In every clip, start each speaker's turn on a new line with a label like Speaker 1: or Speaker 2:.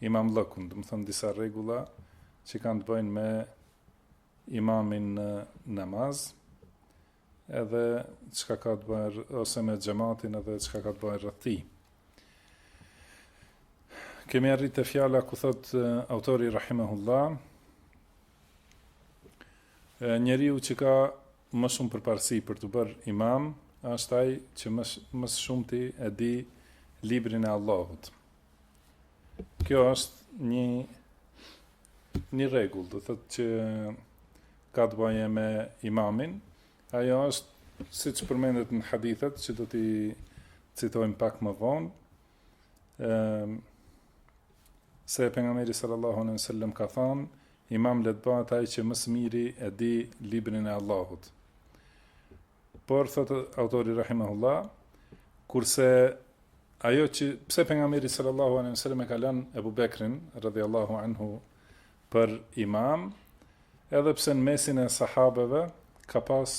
Speaker 1: imamllëkun, domethënë disa rregulla që kanë të bëjnë me imamin në namaz, edhe çka ka të bëjë ose me xhamatin edhe çka ka të bëjë rreth tij. Kemi arrit te fjala ku thot autori rahimahullah njeriu që ka më shumë përparësi për t'u bërë imam është ai që më së shumti e di librin e Allahut. Kjo është një një rregull, domethënë që ka të bëjë me imamin. Ajo është siç përmendet në hadithet që do t'i citojmë pak më vonë. Ëm se pejgamberi sallallahu alejhi ve sellem ka thënë, imam le të bëhet ai që më së miri e di librin e Allahut. Por thotë autori rahimahullah, kurse ajo që pse pejgamberi sallallahu alejhi ve sellem e ka lënë Abu Bekrin radhiyallahu anhu për imam, edhe pse në mesin e sahabeve ka pas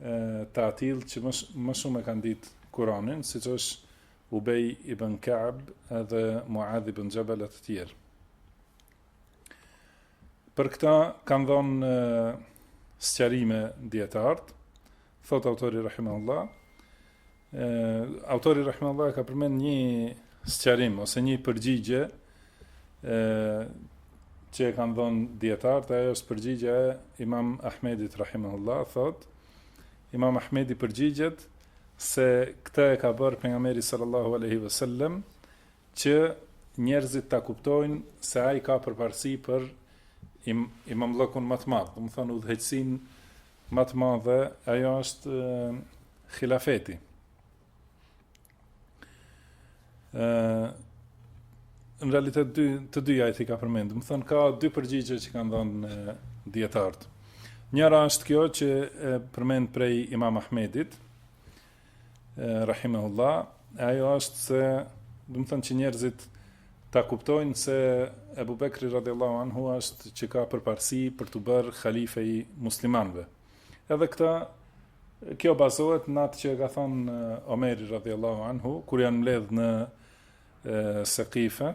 Speaker 1: të atillë që më, më shumë e kanë ditë Kuranin, siç është Ubej ibn Kaab edhe Muadh ibn Xhebel e të tjerë. Për këtë kanë dhënë sqarime dietart, thot autori rahimahullah. Autori rahimahullah ka përmend një sqarim ose një përgjigje ë që e kanë dhënë dietart, ajo është përgjigja e Imam Ahmedit rahimahullah, thot Imam Ahmedi përgjigjet se këtë e ka bërë pejgamberi sallallahu alaihi wasallam Që njerëzit ta kuptojnë se ai ka përparësi për Imamllëkun më të madh, domethënë udhëheqësinë më të madhe, ajo është Hilafeti. Ë në realitet dy të dyja i ka përmend. Domethënë ka dy përgjigje që kanë dhënë dietart. Njëra është kjo që e përmend prej Imam Ahmedit, Rahimahullah, e ajo është se, domethënë që njerëzit ta kuptojnë se Ebu Bekri radiallahu anhu është që ka përparësi për t'u bërë halife i muslimanve. Edhe këta, kjo bazohet në atë që e ka thënë eh, Omeri radiallahu anhu, kur janë mledhë në e, eh, Sekife,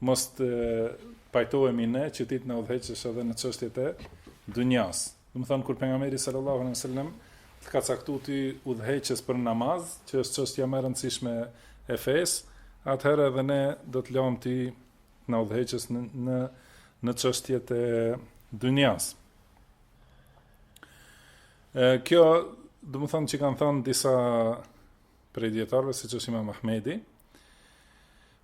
Speaker 1: Mos të pajtohemi ne që ti të na udhëheqësh edhe në çështjet e dynjasë. Domethënë kur pejgamberi sallallahu alejhi ve sellem të ka caktuar ty udhëheqës për namaz, që është çështja më e rëndësishme e fesë, atëherë edhe ne do të lëmë ti të na udhëheqësh në në në çështjet e dynjasë. Kjo, domethënë që kanë thënë disa prej dietarëve siç është Imam Ahmedi,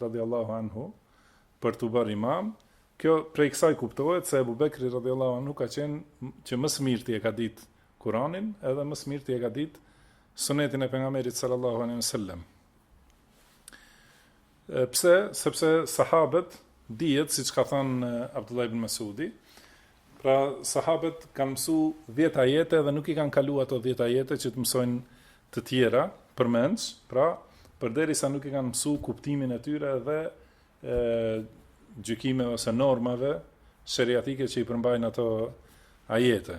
Speaker 1: radhiyallahu anhu për t'u bërë imam, kjo prej kësaj kuptohet se Abu Bekri radhiyallahu anhu ka qenë që më së mirti e ka ditë Kur'anin, edhe më së mirti e ka ditë sunetin e pejgamberit sallallahu alaihi wasallam. Pse? Sepse sahabët dihet siç ka thënë Abdullah ibn Masudi, Pra sahabet kan mësu dhjetë ajete dhe nuk i kan kalu ato dhjetë ajete që të mësojnë të tjera, përmendsh, pra përderisa nuk i kan mësu kuptimin e tyre dhe e gjykimeve ose normave sheriatike që i përmbajnë ato ajete.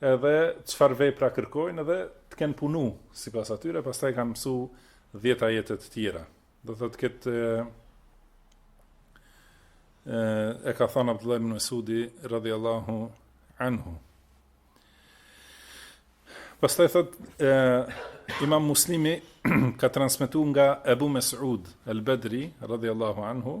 Speaker 1: edhe çfarë vepra kërkojnë dhe të kenë punu sipas atyre, pastaj kanë mësu 10 ajete të tjera. Domethënë këtë e ka thënë Abdullah ibn Mesudi radhiyallahu anhu. Pastaj thot e, Imam Muslimi ka transmetuar nga Abu Mas'ud al-Badri radhiyallahu anhu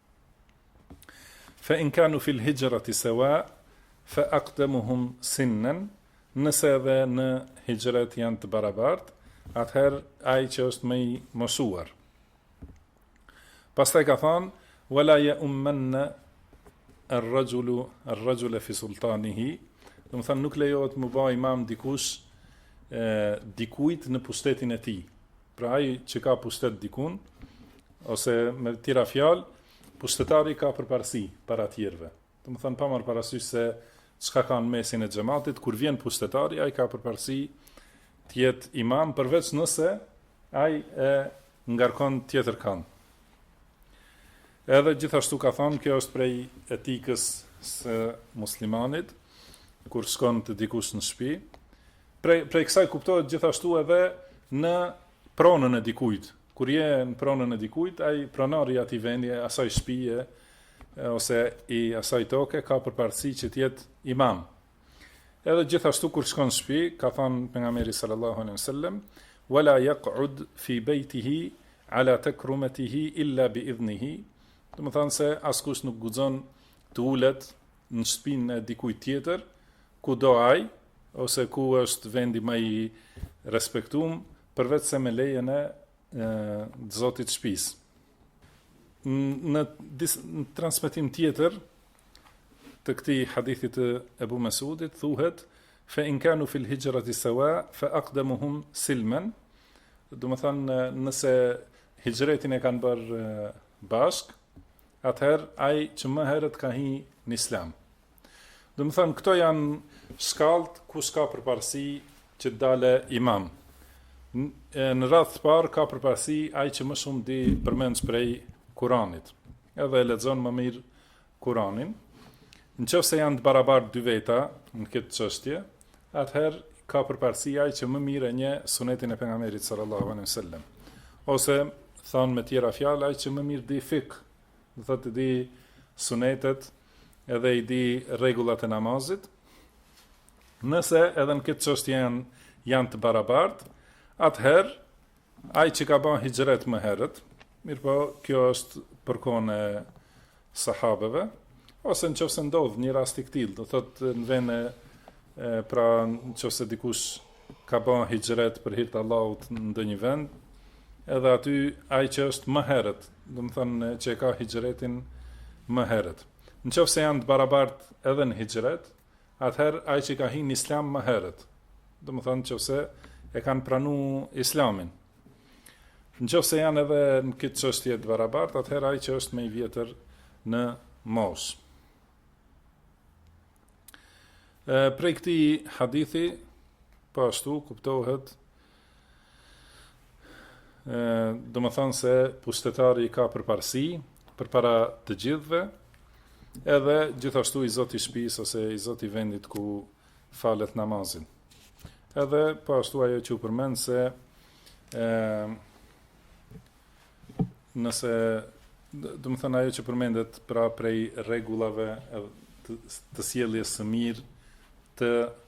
Speaker 1: Fe in kanu fil hijrati sewa fe aqdemuhum sinnen nëse edhe në hijret janë të barabartë, atëherë ai që është më i moshuar. Pastaj ka thënë wala ya ummanna ar-rajulu ar-rajula fi sultanihi, domethënë nuk lejohet me u ba imam dikush e, dikujt në pushtetin e tij. Pra ai që ka pushtet dikun, ose me tjera fjalë, pushtetari ka përparësi para të tjerëve. Domethanë pa marr parasysh se çka ka në mesin e xhematit, kur vjen pushtetari, ai ka përparësi të jetë imam përveç nëse ai e ngarkon tjetërkënd. Edhe gjithashtu ka thënë, kjo është prej etikës së muslimanit, kur shkon te dikush në shtëpi, prej prej kësaj kuptohet gjithashtu edhe në pronën e dikujt. Kur je në pronën e dikujt, ai pronari i atij vendi, asaj shtëpie ose i asaj toke ka përparësi që të jetë imam, Edhe gjithashtu kur shkon në shtëpi, ka thënë pejgamberi sallallahu alejhi ve sellem, "Wala yaq'ud fi baytihi ala takrumatihi illa bi idhnihi." Domethanë se askush nuk guxon të ulet në shtëpinë e dikujt tjetër, ku do ai ose ku është vendi më i respektuar, përveç se me lejen e zotit të shtëpisë. Në, në transmetim tjetër, të këtij hadithi të Ebu Mesudit thuhet fe in kanu fil hijrati sawa fa aqdamuhum silman domethënë nëse hijretin e kanë bër bashk atëherë ai që më herët ka hi në islam domethënë këto janë shkallët kush ka përparësi që të dale imam në radhë të parë ka përparësi ai që më shumë di përmend prej Kuranit edhe e lexon më mirë Kuranin, Në qoftë se janë të barabartë dy veta në këtë çështje, atëherë ka përparësi ai që më mirë e njeh Sunetin e Pejgamberit sallallahu alejhi ve sellem. Ose thënë me tjera fjalë, ai që më mirë di fikh, domethënë di sunetet, edhe i di rregullat e namazit. Nëse edhe në këtë çështje janë të barabartë, atëherë Ai që ka ba hixhret më herët, mirëpo kjo është për kohën e sahabeve, ose në qoftë se ndodh një rast i këtillë, do thotë në vend e pra në qoftë se dikush ka ba hixhret për hir të Allahut në ndonjë vend, edhe aty ai që është më herët, domethënë që e ka hixhretin më herët. Në qoftë se janë të barabart edhe në hixhret, Atëherë ai që ka hi në Islam më herët, domethënë në qoftë se e kanë pranu Islamin. Në qoftë se janë edhe në këtë çështje të barabartë, atëherë ai që është më i vjetër në moshë. Prej këtij hadithi, po ashtu kuptohet domethënë se pushtetari ka përparësi, përpara të gjithve, edhe gjithashtu i zoti shpis, ose i zoti vendit ku falet namazin. Edhe po ashtu ajo që u përmend se e, nëse domethënë ajo që përmendet pra prej rregullave të, të sjelljes së mirë të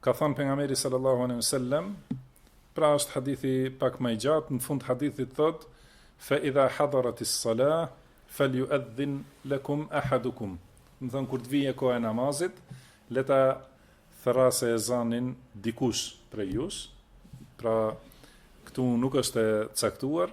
Speaker 1: Ka thënë pejgamberi sallallahu alejhi ve sellem, pra është hadithi pak më i gjatë, në fund hadithit thot fa idha hadarat as-salah falyu'adhdhin lakum ahadukum. Domethënë kur të vijë koha e namazit, le ta thërrasë ezanin dikush prej jush. Pra këtu nuk është e caktuar,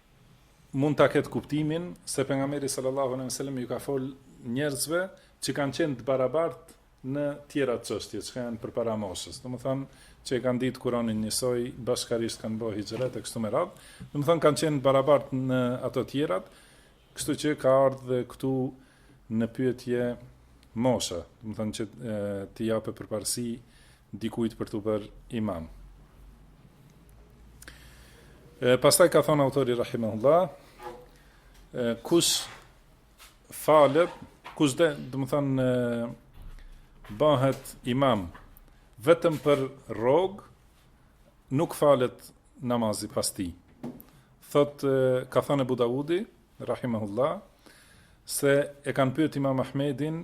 Speaker 1: mund ta ketë kuptimin se pejgamberi sallallahu alejhi wasallam ju ka fol njerëzve që kanë qenë të barabartë në tjera çështje që janë përpara moshës. Domethënë që e kanë ditë Kur'anin njësoj, bashkarisht kanë bërë hixhret e kështu me radhë. Domethënë kanë qenë të barabartë në ato tjerat, kështu që ka ardhur këtu në pyetje mosha, domethënë që t'i japë përparësi dikujt për t'u bërë imam. E, pastaj ka thanë autori Rahimahullah, e, kush falet, kush, domethanë, bëhet imam, vetëm për rrogë, nuk falet namazi pas tij. Thot, e, ka thanë Ebu Davudi, Rahimahullah, se e kanë pyet imam Ahmedin,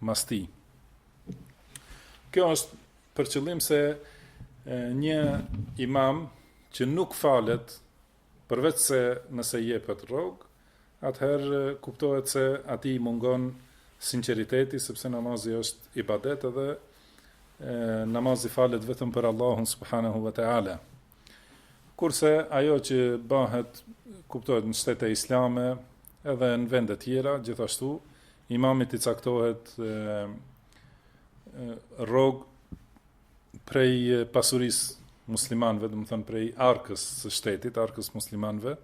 Speaker 1: Mas tij. Kjo është për qëllim se një imam që nuk falet përveçse nëse jepet rrogë, atëherë kuptohet se atij i mungon sinceriteti, sepse namazi është ibadet edhe namazi falet vetëm për Allahun subhanahu wa ta'ala. Kurse ajo që bëhet, kuptohet në shtete islame, Edhe në vende të tjera, gjithashtu, imamit i caktohet rrogë prej pasurisë muslimanëve, domethënë prej arkës së shtetit, arkës muslimanëve,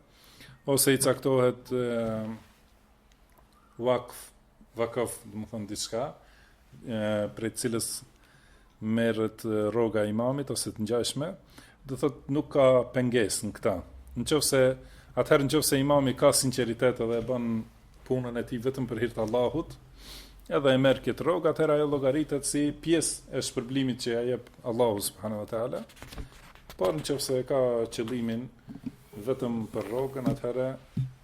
Speaker 1: ose i caktohet vakëf Vakëf, domethënë diçka, prej cilës merret rroga e imamit ose të ngjashme, do thotë nuk ka pengesë në këtë. Nëse atëherë nëse imami ka sinqeritet dhe e bën punën e tij vetëm për hir të Allahut, edhe e merr këtë rrogë, atëherë ajo llogaritet si pjesë e shpërblimit që ia jep Allahu subhanahu wa taala. Por nëse ka qëllimin vetëm për rrogën, atëherë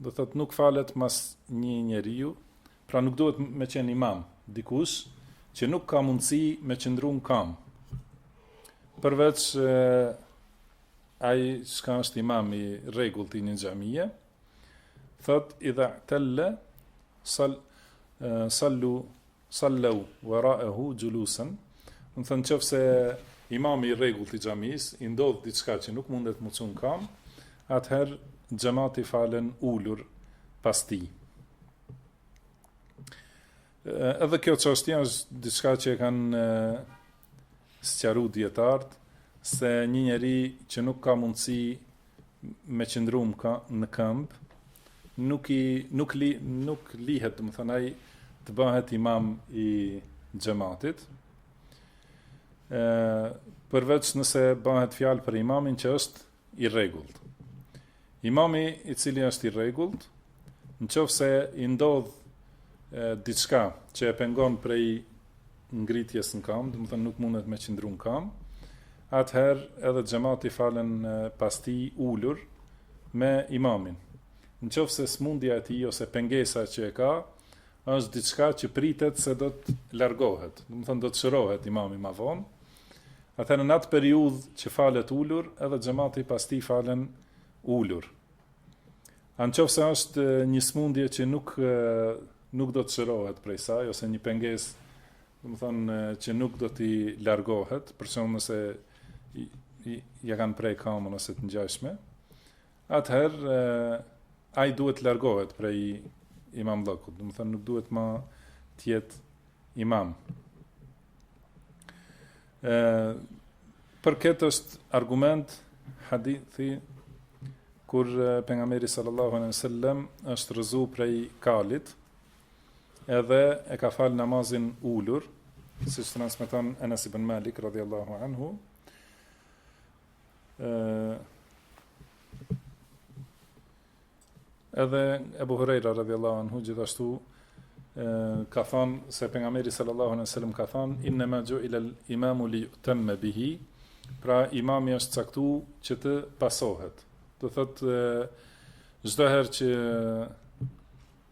Speaker 1: Do të thotë nuk falet mas një njeriu, pra nuk duhet me qenë imam dikush që nuk ka mundësi me qëndru në kam. Përveç ai çka është imam i rregullt i një xhamie, thot idha salla, sal sallu Sallu wara'ahu julusan, do të thotë në qoftë se imami i rregullt i xhamisë i ndodh diçka që nuk mundet mu çu në kamë, atëherë xhemati falen ulur pas tij. Edhe kjo çështje është diçka që e kanë sqaru dijetarët se një njeri që nuk ka mundësi me qëndru në këmbë, nuk i nuk li nuk lihet, domethanë ai të bëhet imam i xhematit. Ë përveç nëse bëhet fjalë për imamin që është i rregullt. Imami i cili është i rregullt, në qoftë se i ndodh diçka që e pengon prej ngritjes në kam, domethënë nuk mundet me qëndru në kam, atëherë edhe xhemati falen pas tij ulur me imamin. Në qoftë se smundja e tij ose pengesa që e ka, është diçka që pritet se do të largohet, domethënë do të shërohet imami ma vonë, Atëherë në atë periudhë që falet ulur, edhe xhemati pas tij falen ulur. A në qofë se është një smundje që nuk, nuk do të shërohet prej saj, ose një penges, domethënë, që nuk do t'i largohet, për shembull nëse ja kanë pre kamën ose të ngjashme, atëherë, ai duhet të largohet prej imamllëkut, domethënë, nuk duhet ma t'jetë imam. E, për këtë është argument hadithi kur pejgamberi sallallahu alejhi ve sellem është rrëzu prej kalit edhe e ka fal namazin ulur siç transmeton Anas ibn Malik radhiyallahu anhu ë Edhe Ebu Hurejra, radhijallahu anhu, gjithashtu, e, ka thonë, se pejgamberi sallallahu alejhi ve sellem ka thonë, innema xhuilel imamu li jutemme bihi, pra imami është caktu që të pasohet. Do thotë, çdo herë që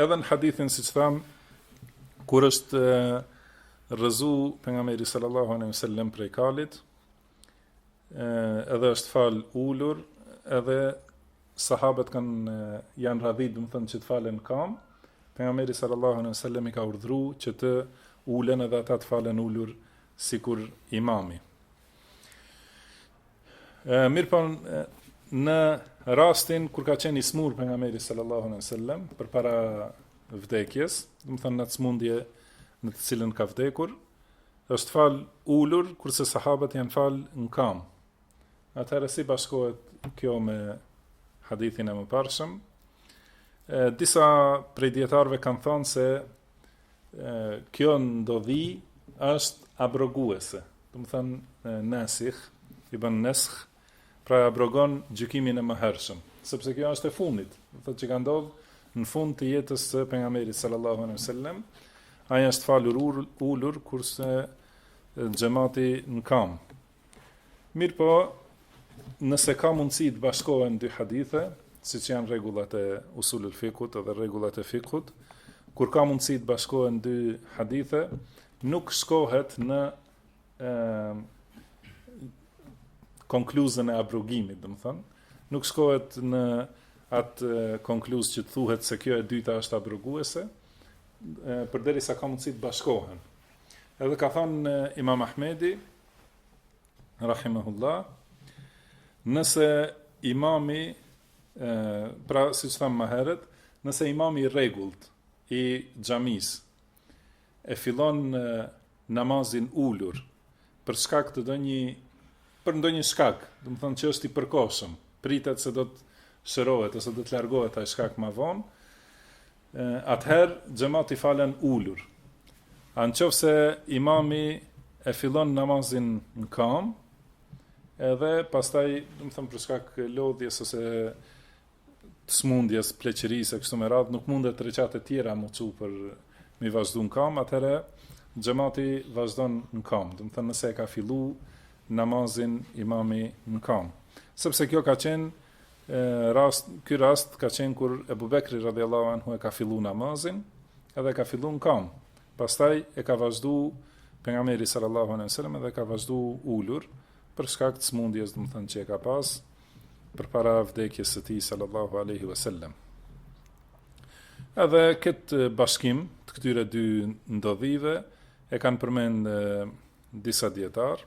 Speaker 1: Edhe në hadithin siç tham kur është rrëzu pejgamberi sallallahu alejhi ve sellem prej kalit, edhe është fal ulur, edhe sahabët kanë janë radhit, domethënë që të falen kam. Pejgamberi sallallahu alejhi ve sellem i ka urdhëruar që të ulen edhe ata të falen ulur sikur imami. Mirëpo në rastin kur ka qenë i smur pejgamberi sallallahu alejhi ve sellem, përpara vdekjes, domethënë në atë smundje në të cilën ka vdekur, është fal ulur, kurse sahabët janë fal në kam. Atëherë si bashkohet kjo me hadithin e mëparshëm, disa prej dijetarve kanë thonë se kjo ndodhi është abroguese. Domethënë nasikh, i bën neskh, pra abrogon gjykimin e mëhershëm, sepse kjo është e fundit, do thotë që ka ndodhur në fund të jetës së pejgamberit sallallahu alejhi wasallam, ai është falur ulur kurse xhemati në kam. Mirëpo, nëse ka mundësi të bashkohen dy hadithe, siç janë rregullat e usulul fikut dhe rregullat e fikut, kur ka mundësi të bashkohen dy hadithe, nuk shkohet në ë konkluzën e abrogimit, domethënë, nuk shkohet në atë konkluz që të thuhet se kjo e dyta është abroguese, përderisa ka mundësi të bashkohen. Edhe ka thënë Imam Ahmedi, Rahimahullah, nëse imami, pra siç thamë maherët, nëse imami i rregullt i xhamisë e fillon namazin ulur për shkak të ndonjë, për ndonjë shkak, domethënë që është i përkohshëm, pritet se do të shërohet ose do të largohet ai shkak ma vonë, Atëherë xhamati falen ulur. A në qofë se imami e fillon namazin në kam, edhe pastaj, domethënë për shkak lodhjes ose të smundjes, pleqërisë e kështu me radhë, nuk mundet reqatet e tjera m'u çu për m'i vazhdu në kam, atëherë xhamati vazhdon në kam, domethënë nëse e ka fillu namazin imami në kam. Sepse kjo ka qenë rast ky rast ka qenë kur Ebu Bekri radhiyallahu anhu e ka fillu namazin edhe e ka fillu në kam pastaj e ka vazhdu pejgamberi sallallahu alaihi wasallam edhe e ka vazhdu ulur për shkak të smundjes domethënë që e ka pas përpara vdekjes së tij sallallahu alaihi wasallam edhe kët bashkim të këtyre dy ndodhive e kanë përmend disa dijetarë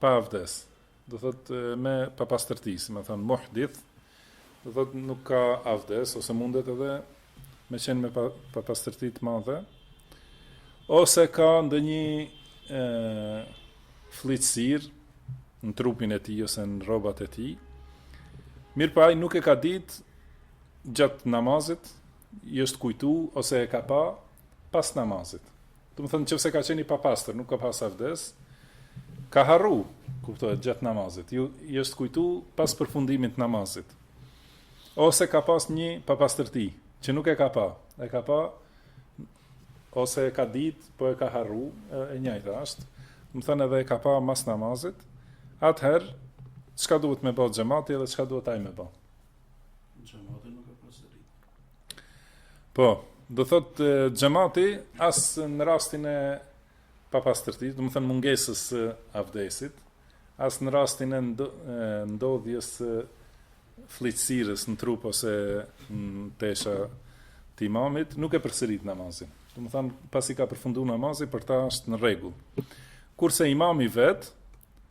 Speaker 1: Pa avdes, do thot me papastërti, domethënë muhdith, do thot nuk ka avdes ose mundet edhe me qenë me papastërti të madhe, ose ka ndonjë fëlliqësirë në trupin e tij ose në rrobat e tij. Mirëpo ai nuk e ka ditë gjatë namazit, i është kujtu ose e ka pa pas namazit. Domethënë nëse ka qenë i papastër, nuk ka pas avdes, ka harru, kuptohet gjatë namazit. I është kujtu pas përfundimit të namazit. Ose ka pas një papastërti që nuk e ka pa, e ka pa ose e ka ditë, po e ka harru, e njëjta është. Domethënë edhe e ka pa mas namazit. Atëherë, çka duhet me bë xhemati dhe çka duhet ai me bë?
Speaker 2: Xhemati nuk e përsërit.
Speaker 1: Po, do thot xhemati as në rastin e papastërtisë, domethënë mungesës avdesit, as në rastin e ndodhjes fëlliqësirës në trup ose në tesha të imamit, nuk e përsërit namazin. Domethënë, pasi ka përfundu namazi, për ta është në rregull. Kurse imami vetë,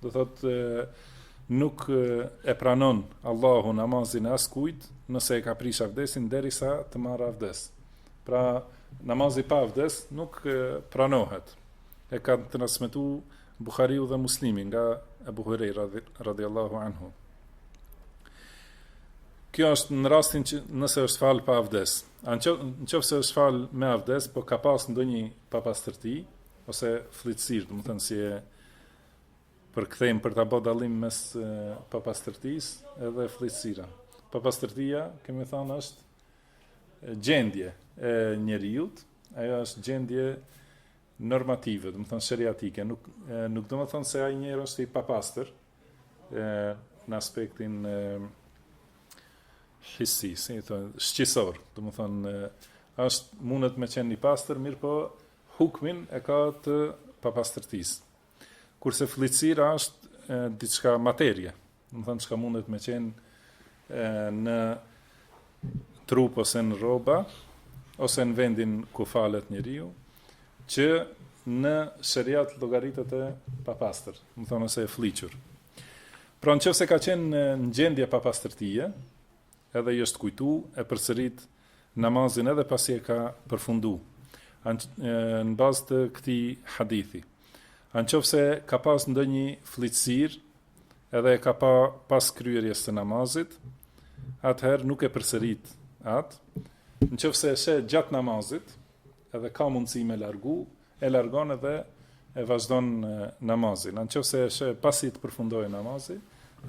Speaker 1: Do thot nuk e pranon Allahu namazin e askujt nëse e ka prish avdesin derisa të marrë avdes. Pra namazi pa avdes nuk pranohet. E kanë transmetu Buhariu dhe Muslimi nga Ebu Hurejra radhiyallahu anhu. Kjo është në rastin që nëse është fal pa avdes. A në qoftë se është fal me avdes, po ka pas ndonjë papastërti, ose fëlliqësirë, do të thënë si e përkthejmë për ta bërë dallim mes papastërtisë edhe fëlliqësira. Papastërtia, kemi thënë është gjendje e njeriut, ajo është gjendje normative, do të thënë sheriatike, nuk nuk do të thënë se ai njeri është i papastër në aspektin e, hissi, si i thonë, shqisor, do të thënë është mundet me qenë i pastër, mirëpo Hukmin e ka të papastërtisë. Kurse fëlliqësira është diçka materie, do të thotë çka mundet me qenë në trup ose në rroba ose në vendin ku falet njeriu, që në sheriat llogaritet e papastër, domethënë ose e fëlliqur. Pra në qoftë se ka qenë në gjendje papastërtije, Edhe i është kujtu, e përsërit namazin edhe pasi e ka përfundu, në bazë të këtij hadithi. A në qoftë se ka pas ndonjë fëlliqësirë, edhe e ka pa pas kryerjes së namazit, atëherë nuk e përsërit atë, në qoftë se e sheh gjatë namazit, edhe ka mundësi me largu, e largon edhe e vazhdon namazin. A në qoftë se e sheh pasi të përfundojë namazi,